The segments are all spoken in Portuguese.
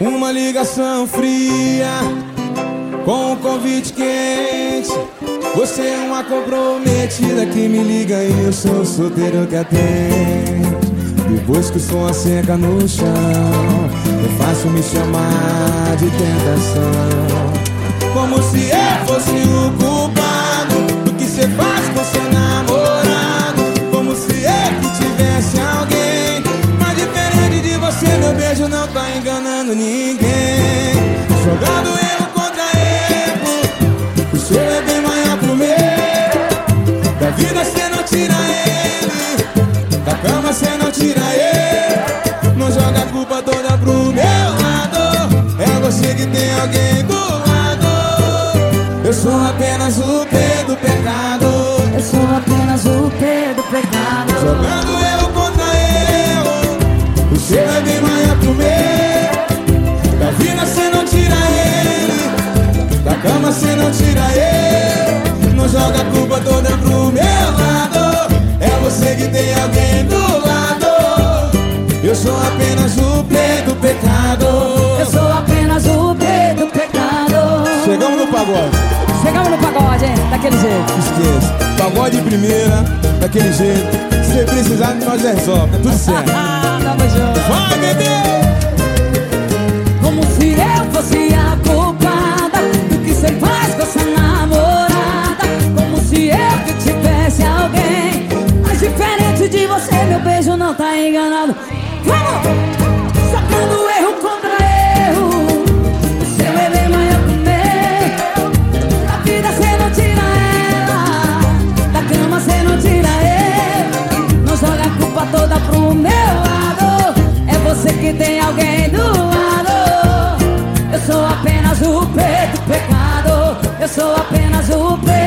Uma ligação fria com um convite quente. Você é uma comprometida que me liga e eu sou solteiro que atende. Depois que o som seca no chão, é fácil me chamar de tentação. Como se eu fosse o culpado que tem alguém do lado. Eu sou apenas o P do pecado. Eu sou apenas o P do pecado. Jogando eu contra eu. O seu é bem maior que o meu. Da vida você não tira ele. Da cama você não tira ele. Não joga a culpa toda pro Daquele jeito. Esqueça. Pagode de primeira, daquele jeito. Se precisar, nós resolve. Tá tudo certo. Tamo junto. Vai, bebê! Como se eu fosse a culpada do que você faz com essa namorada. Como se eu que tivesse alguém. Mas diferente de você, meu beijo não tá enganado. Que tem alguém do lado. Eu sou apenas o pecado. Eu sou apenas o P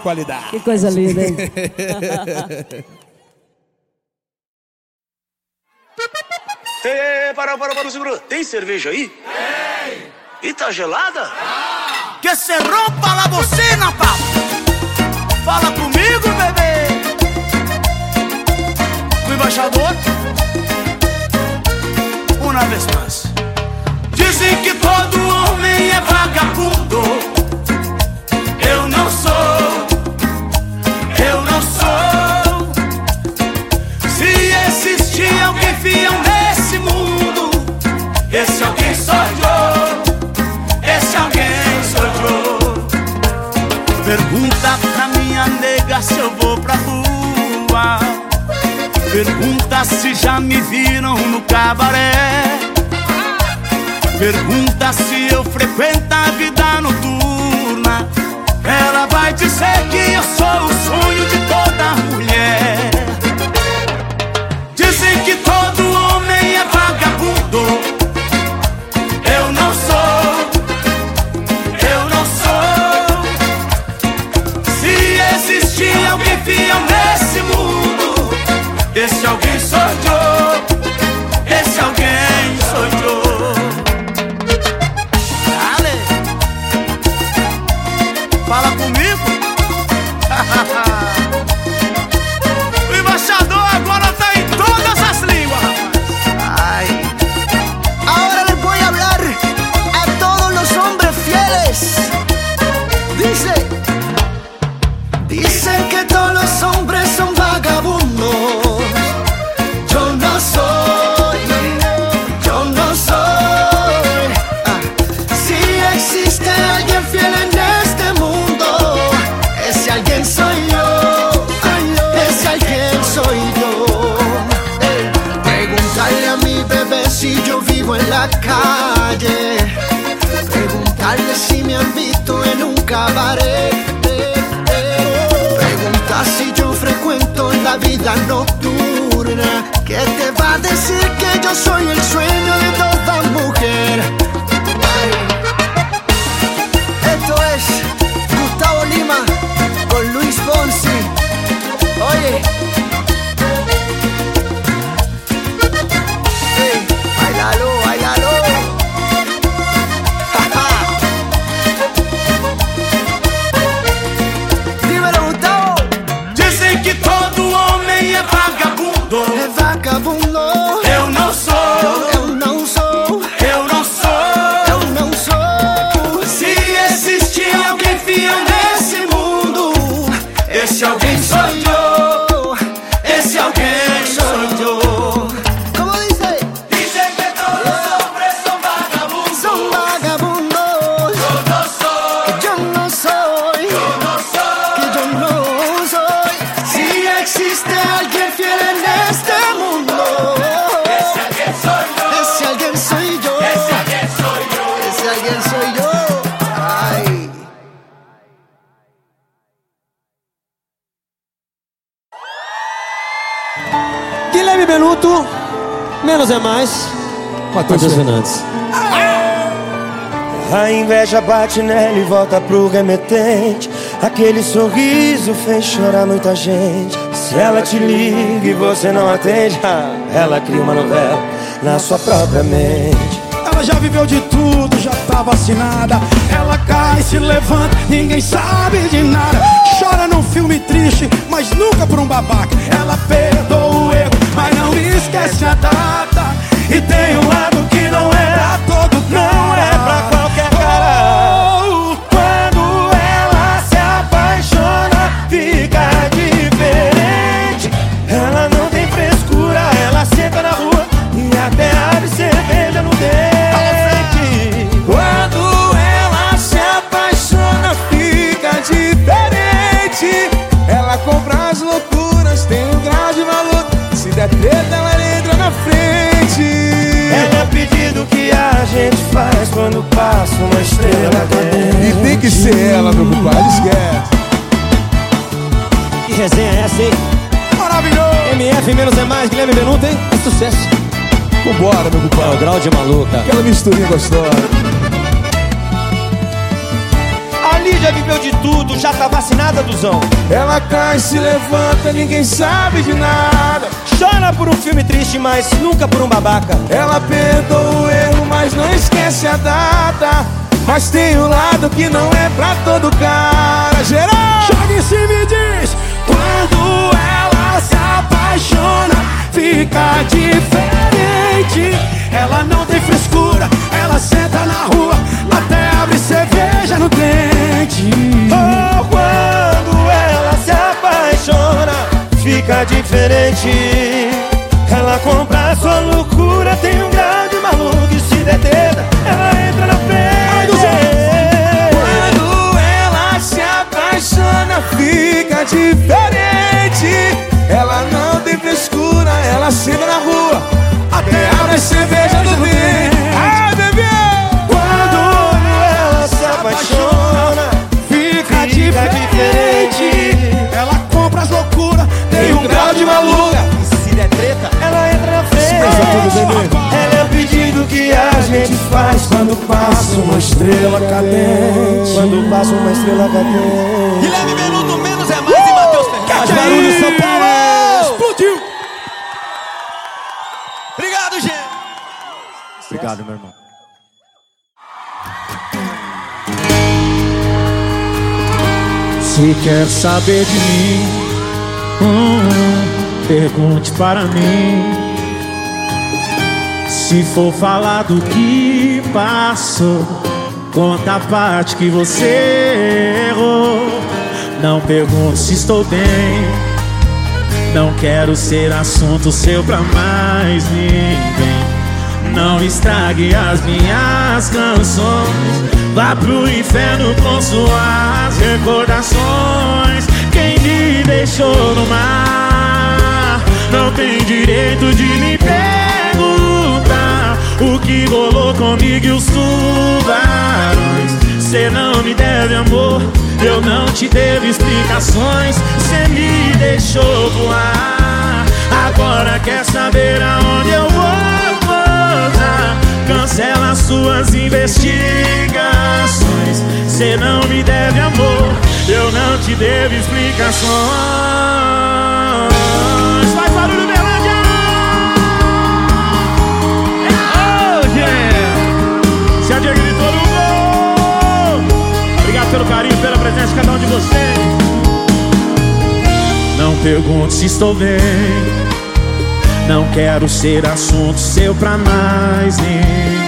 de qualidade. Que coisa linda, hein? Ei, ei, ei, para, para, para, segura. Tem cerveja aí? Tem. E tá gelada? Que se rompa la bocina, papo. Fala comigo, bebê. O embaixador. Uma vez mais. Dizem que nega se eu vou pra rua. Pergunta se já me viram no cabaré. Pergunta se eu frequento a vida noturna. Ela vai dizer que eu sou o sonho de toda cabaret. Pregunta si yo frecuento la vida nocturna. ¿Qué te va a decir que yo soy el sueño de toda mujer? Esto es Gustavo Lima con Luis Fonsi. Oye. A inveja bate nela e volta pro remetente. Aquele sorriso fez chorar muita gente. Se ela te liga e você não atende, ela cria uma novela na sua própria mente. Ela já viveu de tudo, já tá vacinada. Ela cai, se levanta, ninguém sabe de nada. Chora num filme triste, mas nunca por um babaca. Ela perdoa o erro, mas não esquece a data. E tem um lado que não é der treta, ela entra na frente. Ela é o pedido que a gente faz quando passa uma estrela cadente. E tem que ser ela, meu compadre, esquece. Que resenha é essa, hein? maravilhoso! MF menos é mais, Guilherme Benuto, hein? É sucesso. Vambora, meu É o compadre. grau de maluca. Aquela misturinha gostosa. Lídia viveu de tudo, já tá vacinada, Duzão. Ela cai, se levanta, ninguém sabe de nada. Chora por um filme triste, mas nunca por um babaca. Ela perdoa o erro, mas não esquece a data. Mas tem um lado que não é pra todo cara. Geral! Joga em cima e diz Quando ela se apaixona Fica diferente Ela não tem frescura Ela senta na rua cerveja no dente Oh, quando ela se apaixona, fica diferente. Ela compra a sua loucura, tem um grau de maluco e se deteta, ela entra na frente. Quando ela se apaixona, fica diferente. Ela não tem frescura, ela senta na rua. Até abre cerveja do dente. Ai, bebê! Apaixona, Fica, fica diferente diferente. Ela compra as loucuras Tem um grau de maluca. E se der treta, ela entra na frente. Ela é o pedido que a gente faz quando passa uma estrela cadente. Quando passa uma estrela cadente. Guilherme Benuto, menos é mais e Matheus Fernandes. Barulho, São Paulo! Explodiu! Obrigado, gente. Obrigado, meu irmão. Se quer saber de mim, hum, pergunte para mim. Se for falar do que passou, conta a parte que você errou. Não pergunte se estou bem. Não quero ser assunto seu pra mais ninguém. Não estrague as minhas canções. Vá pro inferno com suas recordações. Quem me deixou no mar não tem direito de me perguntar o que rolou comigo e os tubarões. Cê não me deve amor, eu não te devo explicações. Cê me deixou voar, agora quer saber aonde eu vou suas investigações. Cê não me deve amor, eu não te devo explicações. pelo carinho, pela presença de cada um de vocês. Não pergunte se estou bem. Não quero ser assunto seu pra mais ninguém.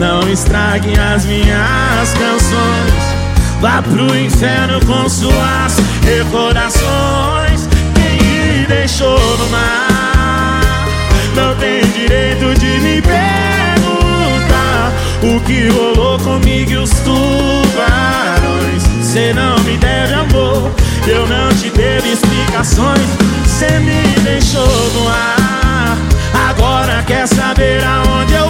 Não estrague as minhas canções. Vá pro inferno com suas recordações. Quem me deixou no mar não tem direito de me perguntar o que rolou comigo e os tubarões. Cê não me deve amor, eu não te devo explicações. Cê me deixou no ar, agora quer saber aonde eu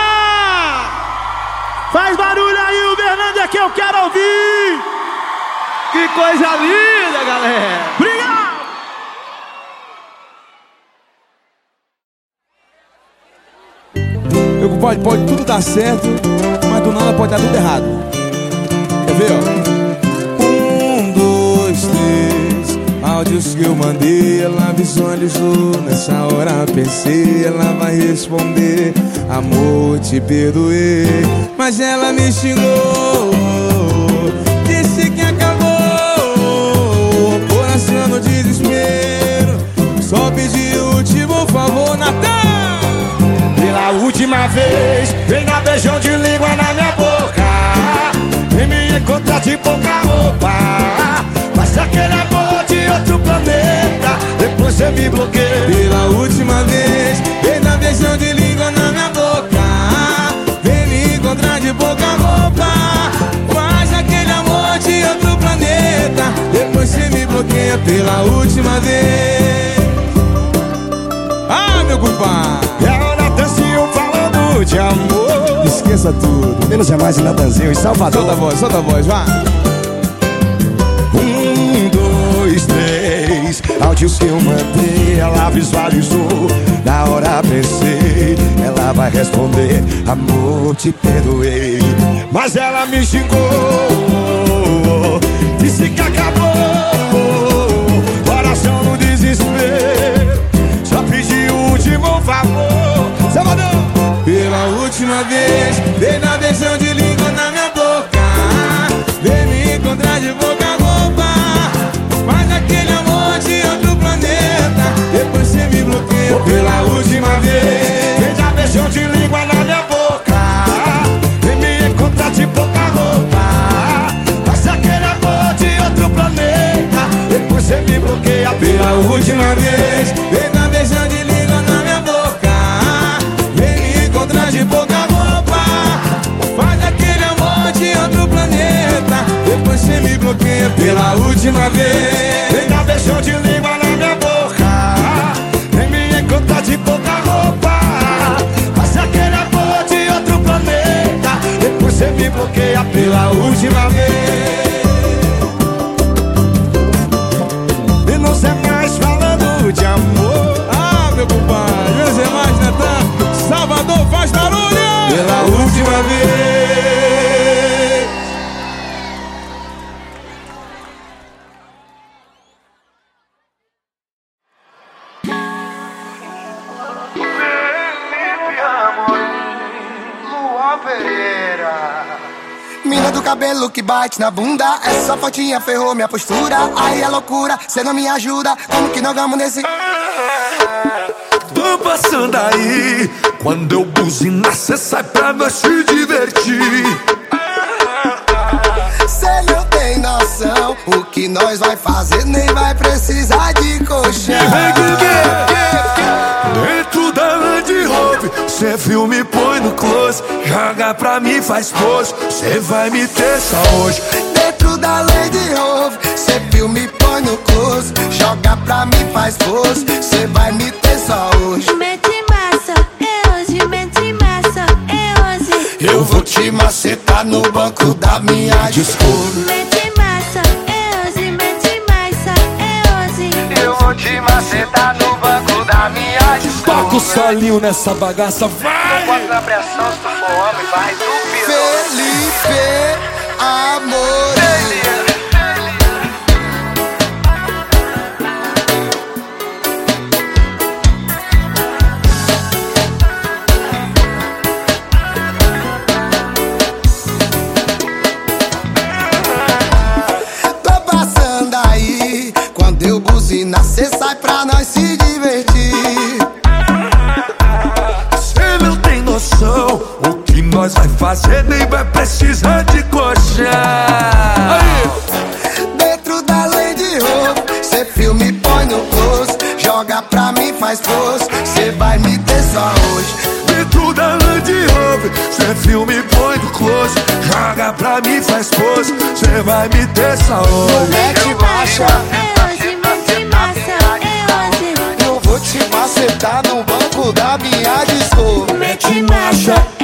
Faz barulho aí, Uberlândia, que eu quero ouvir! Que coisa linda, galera! Obrigado! Eu, pode, pode tudo dar certo, mas do nada pode dar tudo errado. Quer ver, ó? Áudios que eu mandei, ela visualizou. Nessa hora pensei, ela vai responder: Amor, te perdoei. Mas ela me xingou, disse que acabou. Coração no desespero, só pedi o último favor, Natan. Pela última vez, vem dar beijão de língua na minha boca. Vem me encontrar de pouca roupa. Mas aquele você me bloqueia. Pela última vez Vem dar beijão de língua na minha boca. Vem me encontrar de pouca roupa Faz aquele amor de outro planeta. Depois você me bloqueia pela última vez. Ah, meu compadre É o Natanzinho falando de amor. Esqueça tudo. Menos é mais Natanzinho em Salvador. Solta a voz, solta a voz, vá Áudios que eu mandei, ela visualizou. Na hora pensei, ela vai responder Amor, te perdoei. Mas ela me xingou Disse que acabou última vez cabelo que bate na bunda. Essa fotinha ferrou minha postura. Aí é loucura, cê não me ajuda. Como que não gamo nesse. Passando aí, quando eu buzinar, cê sai pra nós se divertir. Cê não tem noção o que nós vai fazer, nem vai precisar de colchão. Dentro da Land Rover, cê filme põe no close, joga pra mim faz pose, cê vai me ter só hoje. Dentro da Land Rover, cê filme põe no close, joga pra mim faz pose, cê vai me ter só hoje. Mete massa, é hoje, mete massa, é hoje. Eu vou te macetar no banco da minha Discovery. Mete massa, é hoje, mete massa, é hoje. Eu vou te macetar no banco da minha Toca o solinho nessa bagaça, vai! Bota na pressão, se tu for homem, vai duvidar. Felipe, amor. Fazer, nem vai precisar de colchão. Dentro da Land Rover, cê filme põe no close, joga pra mim faz pose, cê vai me ter só hoje. Dentro da Land Rover, cê filme põe no close, joga pra mim faz pose, cê vai me ter só hoje. Mete baixa, É hoje, mete massa, é hoje. eu vou te macetar no banco da minha Discovery. Mete massa,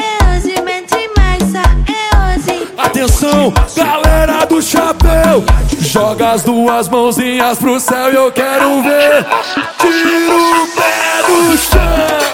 Atenção, galera do chapéu. Joga as duas mãozinhas pro céu e eu quero ver. Tira o pé do chão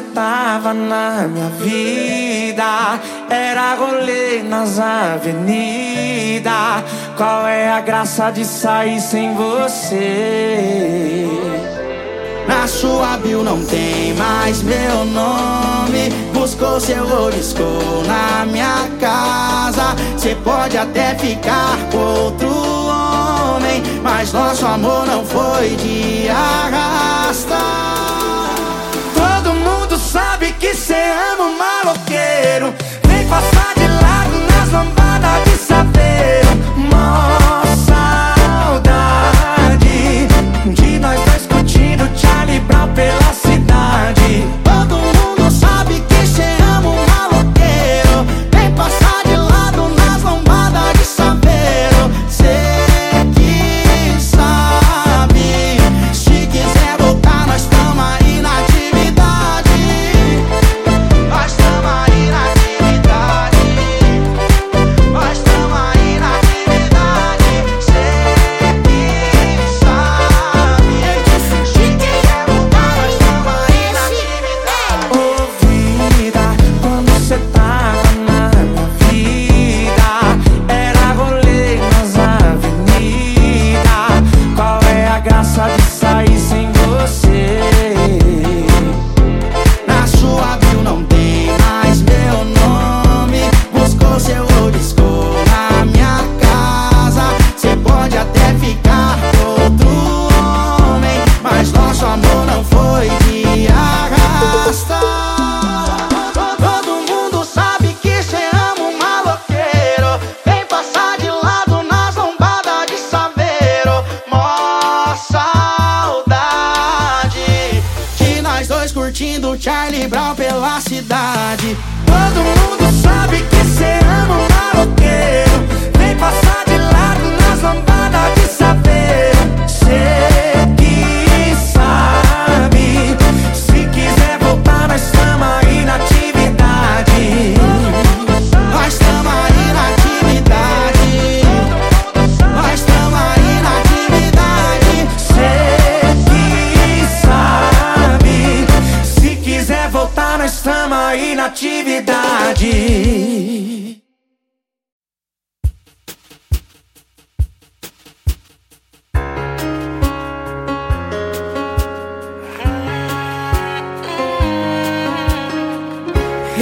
quando cê tava na minha vida, era rolê nas avenidas. Qual é a graça de sair sem você? Na sua bio não tem mais meu nome. Buscou seu oliscou na minha casa. Cê pode até ficar com outro homem, mas nosso amor não foi de arrasta. Que cê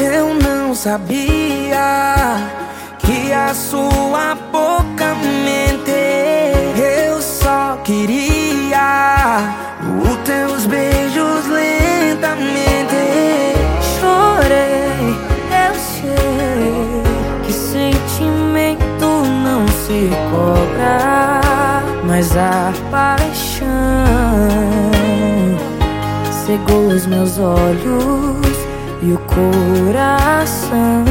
Eu não sabia que a sua boca mente. Eu só queria os teus beijos lentamente. Chorei, eu sei que sentimento não se cobra, mas a paixão cegou os meus olhos e o coração.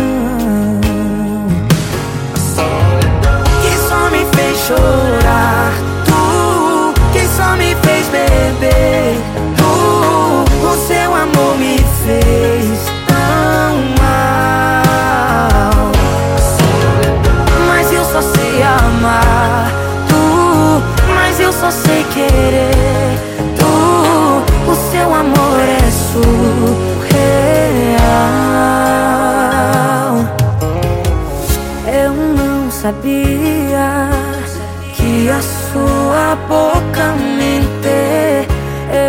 que só me fez chorar. Tu que só me fez beber. Tu, o seu amor me fez tão mal. Mas eu só sei amar tu, mas eu só sei querer sabia que a sua boca mente.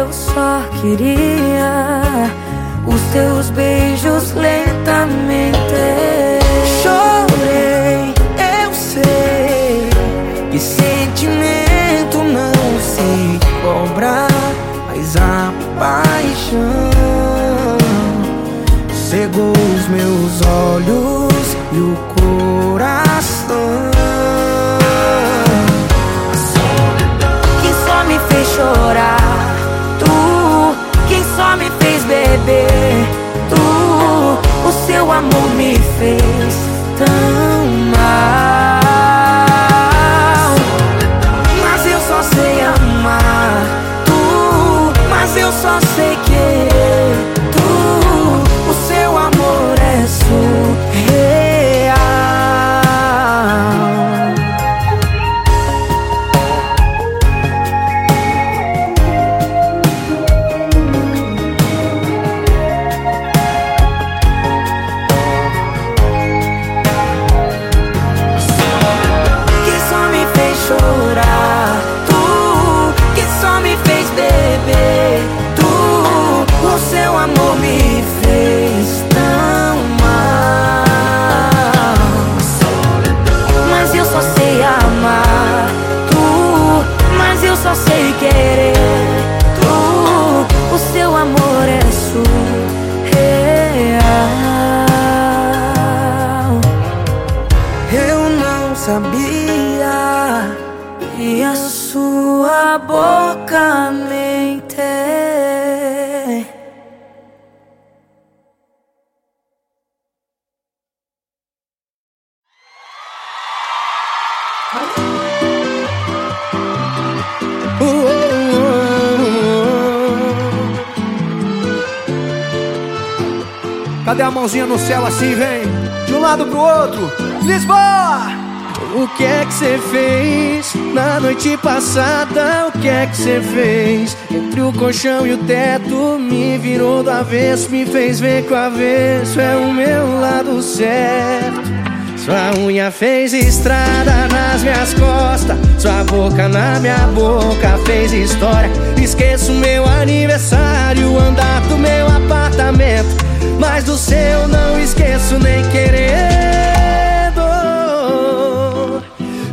Eu só queria os teus amor mãozinha no céu assim, vem? De um lado pro outro. Lisboa! O que é que você fez na noite passada? O que é que você fez? Entre o colchão e o teto, me virou do avesso, me fez ver que o avesso é o meu lado certo. Sua unha fez estrada nas minhas costas, sua boca na minha boca fez história. Esqueço meu aniversário, andar do meu apartamento, mas do seu não esqueço nem querendo.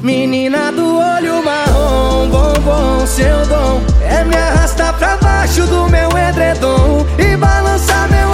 Menina do olho marrom, bombom, seu dom É me arrastar pra baixo do meu edredom E balançar meu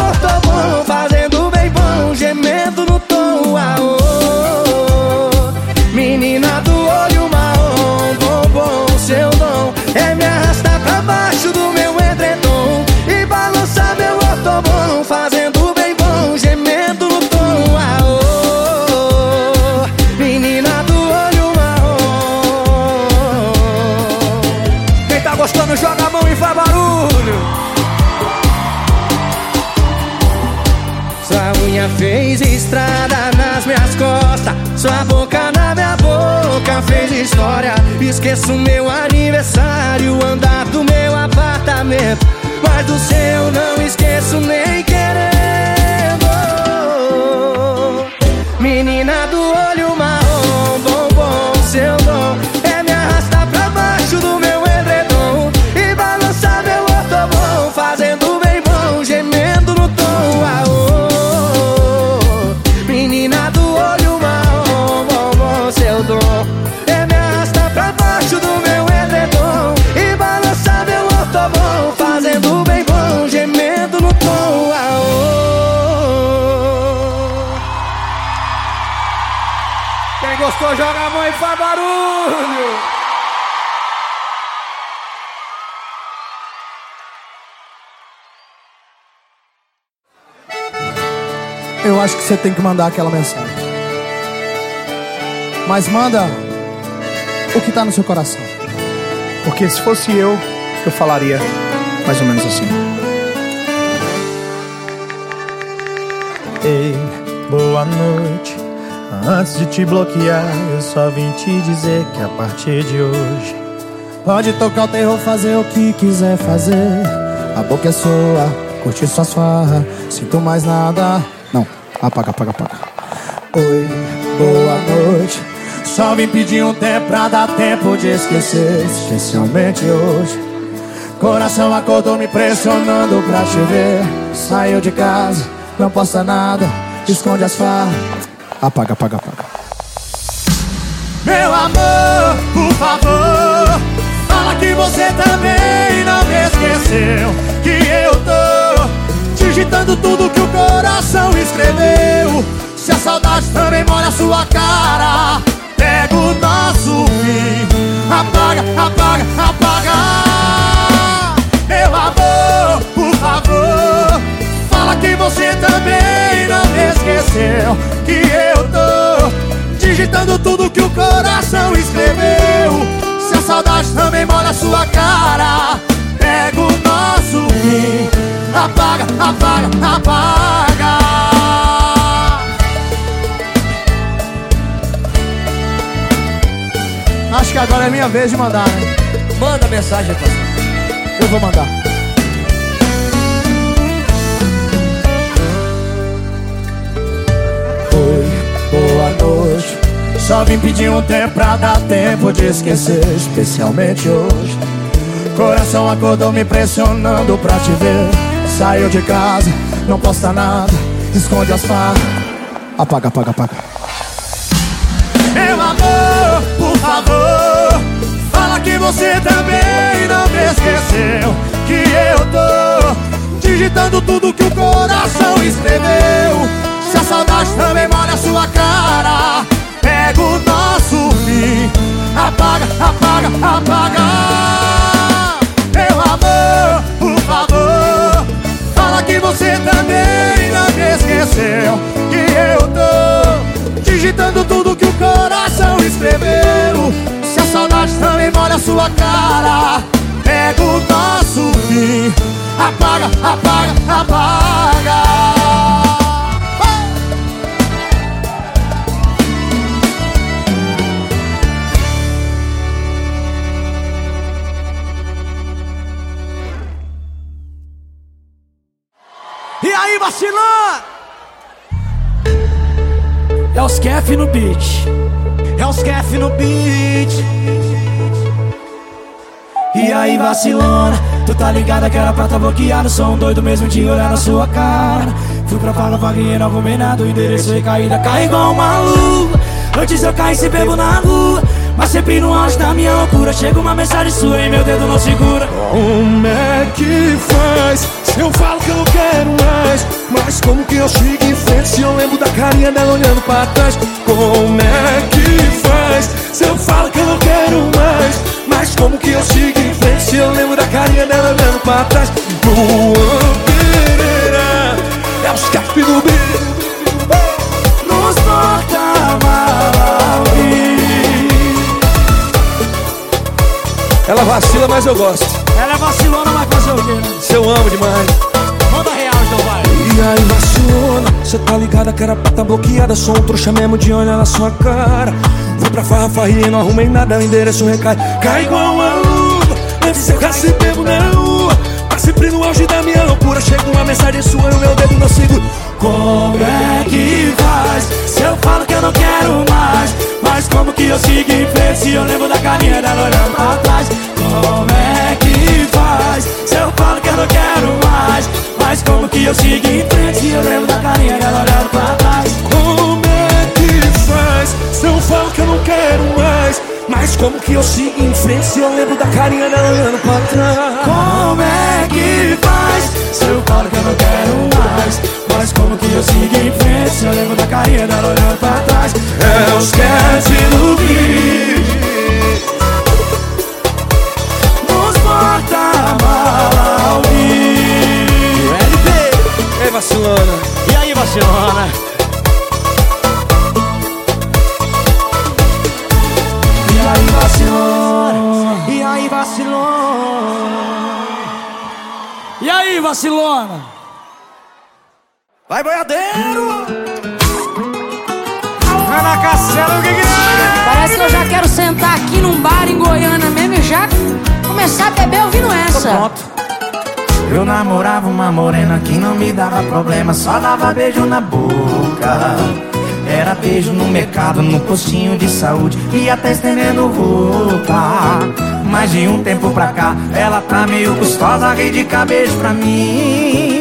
estrada nas minhas costas. Sua boca na minha boca fez história. Esqueço meu aniversário, andar do meu apartamento. Mas do seu não esqueço nem querendo gostou, joga a mão e faz barulho! Eu acho que você tem que mandar aquela mensagem. Mas manda o que tá no seu coração. Porque se fosse eu, eu falaria mais ou menos assim. Ei, boa noite. Antes de te bloquear, eu só vim te dizer que a partir de hoje Pode tocar o terror, fazer o que quiser fazer. A boca é sua, curtir suas farras. Sinto mais nada. Não, apaga, apaga, apaga. Oi, boa noite. Só vim pedir um tempo pra dar tempo de esquecer. Especialmente hoje. Coração acordou me pressionando pra te ver. Saiu de casa, não posta nada. Esconde as farras. Apaga, apaga, apaga. Meu amor, por favor, fala que você também não me esqueceu. Que eu tô digitando tudo que o coração escreveu. Se a saudade também molha a sua cara, pega o nosso fim. Apaga, apaga, apaga. Meu amor, por favor, fala que você também não me esqueceu. Que eu tô digitando tudo que o coração escreveu. Se a saudade também molha a sua cara, pega o nosso fim. Apaga, apaga, apaga. Acho que agora é minha vez de mandar, né? Manda mensagem, pastor. Eu vou mandar. Noite. Só vim pedir um tempo pra dar tempo de esquecer, especialmente hoje. Coração acordou me pressionando pra te ver. Saiu de casa, não posta nada, esconde as farras. Apaga, apaga, apaga. Meu amor, por favor, fala que você também não me esqueceu. Que eu tô digitando tudo que o coração escreveu. Se a saudade também molha a sua cara, pega o nosso fim. Apaga, apaga, apaga. Meu amor, por favor, fala que você também não me esqueceu. Que eu tô digitando tudo que o coração escreveu. Se a saudade também molha a sua cara, pega o nosso fim. Apaga, apaga, apaga. Vacilão? É os Kef no beat. É os Kef no beat. E aí, vacilona, tu tá ligada que era pra tá bloqueado. Sou um doido mesmo de olhar na sua cara. Fui pra fala, vaguinha, não nada. O endereço recaída, cai igual um maluco. Antes eu caí se bebo na rua. Mas sempre no auge da minha loucura. Chega uma mensagem sua e meu dedo não segura. Como é que faz? Se eu falo que eu não quero mais Mas como que eu sigo em frente Se eu lembro da carinha dela olhando pra trás Como é que faz? Se eu falo que eu não quero mais Mas como que eu sigo em frente Se eu lembro da carinha dela olhando pra trás Luan vacila, mas eu gosto. Ela é vacilona, vai fazer o quê, né? Se eu amo demais. Manda real, então vai. E aí vacilona, cê tá ligada que era pra tá bloqueada Sou um trouxa mesmo de olhar na sua cara Fui pra farra, farrinha, não arrumei nada O endereço recai, cai igual uma luva Antes eu já se bebo na rua Mas sempre no auge da minha loucura Chega uma mensagem sua e o meu dedo não segura Como é que faz? Se eu falo que eu não quero mais Mas como que eu sigo em frente Se eu lembro da carinha dela olhando pra trás Como é que faz? Se eu falo que eu não quero mais Mas como que eu sigo em frente Se eu lembro da carinha dela olhando pra trás Como é que faz? Se eu falo que eu não quero mais Mas como que eu sigo em frente Se eu lembro da carinha dela olhando pra trás Como é que faz? Se eu falo que eu não quero mais Mas como que eu sigo em frente Eu lembro da carinha dela olhando pra trás É os cats do beat Nos porta-mala ao LP, ei vacilona. E aí, vacilona? E aí vacilona? E aí vacilona? E aí, vacilona? Vai boiadeiro Ana Castelo, o que que? Parece que eu já quero sentar aqui num bar em Goiânia mesmo e já começar a beber ouvindo essa. Pronto Eu namorava uma morena que não me dava problema, só dava beijo na boca. Era beijo no mercado, no postinho de saúde e até estendendo roupa. Mas de um tempo pra cá, ela tá meio gostosa, rei de cabeça pra mim.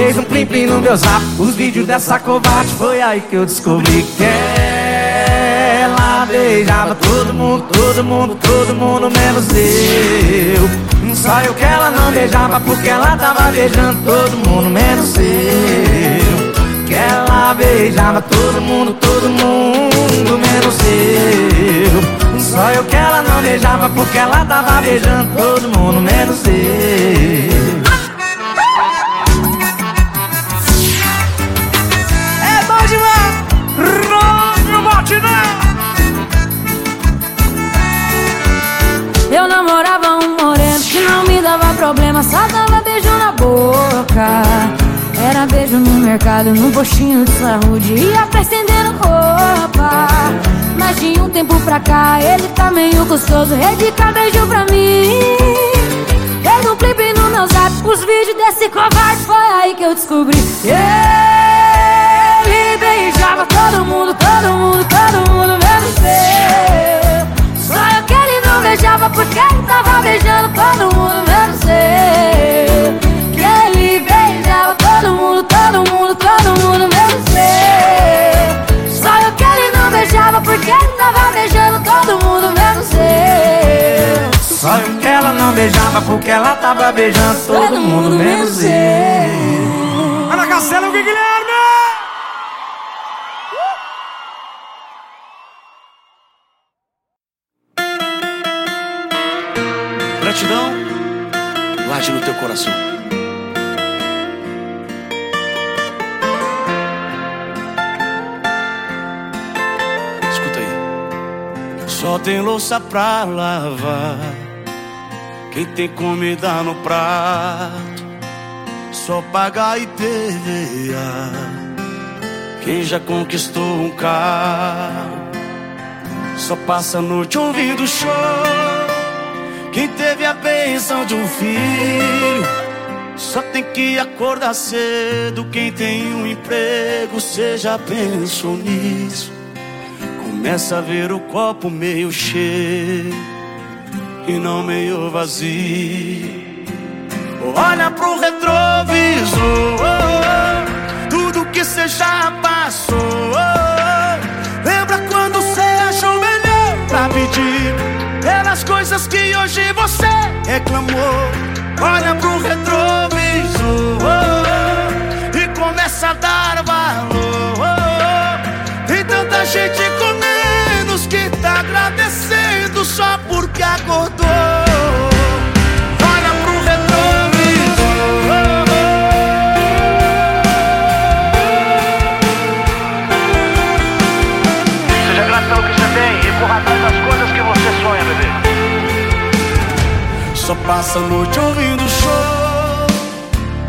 Fez um plim plim no meu zap, os vídeos dessa covarde, foi aí que eu descobri que ela beijava todo mundo, todo mundo, todo mundo, menos eu. Só eu que ela não beijava porque ela tava beijando todo mundo, menos eu. Que ela beijava todo mundo, todo mundo, menos eu. Só eu que ela não beijava porque ela tava beijando todo mundo, menos eu. Dava problema, só dava beijo na boca. Era beijo no mercado, num postinho de saúde, ia pra estendendo roupa. Mas de um tempo pra cá, ele tá meio gostoso, redica beijo pra mim. Fez um clipe no meu zap, os vídeos desse covarde, foi aí que eu descobri. Ele beijava todo mundo, todo mundo, todo mundo, menos eu. Beijava porque ele tava beijando todo mundo, menos eu. Que ele beijava todo mundo, todo mundo, todo mundo, menos eu. Só eu que ele não beijava porque ele tava beijando todo mundo, menos eu. Só eu que ela não beijava porque ela tava beijando todo mundo, menos eu. No teu coração. Escuta aí. Só tem louça pra lavar. Quem tem comida no prato, só paga IPVA. Quem já conquistou um carro, só passa a noite ouvindo show. Quem teve a bênção de um filho. Só tem que acordar cedo Quem tem um emprego Seja pensou nisso. Começa a ver o copo meio cheio E não meio vazio. Olha pro retrovisor reclamou. Olha pro retrovisor e começa a dar valor. Tem tanta gente com menos que tá agradecendo só porque acordou. Passa a noite ouvindo show.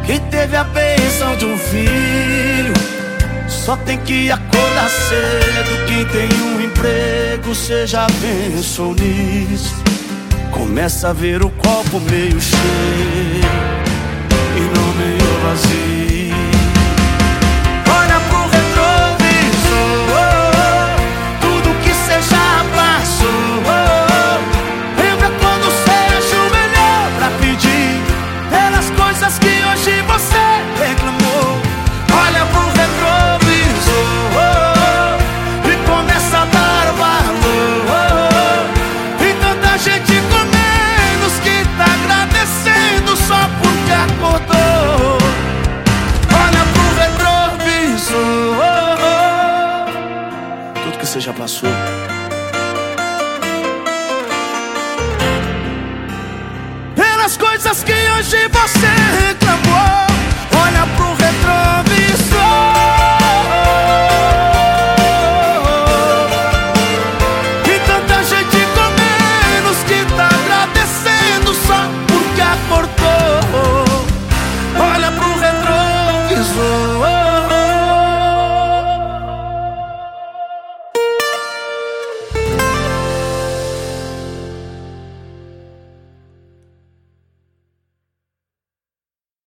Quem teve a bênção de um filho só tem que acordar cedo. Quem tem um emprego, seja pensou nisso. Começa a ver o copo meio cheio e não meio vazio.